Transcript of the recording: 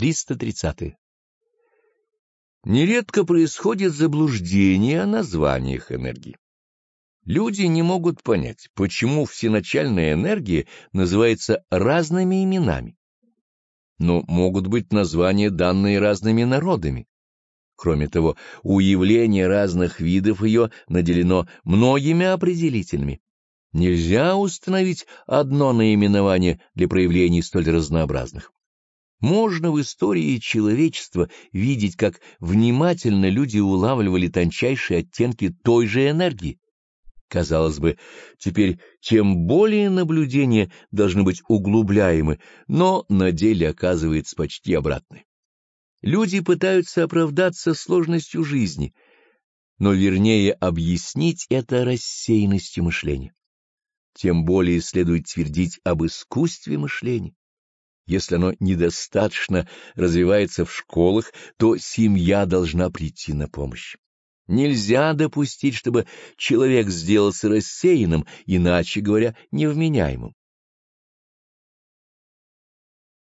330. Нередко происходит заблуждение о названиях энергии. Люди не могут понять, почему всеначальная энергия называется разными именами. Но могут быть названия, данные разными народами. Кроме того, уявление разных видов ее наделено многими определителями. Нельзя установить одно наименование для проявлений столь разнообразных. Можно в истории человечества видеть, как внимательно люди улавливали тончайшие оттенки той же энергии. Казалось бы, теперь тем более наблюдения должны быть углубляемы, но на деле оказывается почти обратное. Люди пытаются оправдаться сложностью жизни, но вернее объяснить это рассеянностью мышления. Тем более следует твердить об искусстве мышления. Если оно недостаточно развивается в школах, то семья должна прийти на помощь. Нельзя допустить, чтобы человек сделался рассеянным, иначе говоря, невменяемым.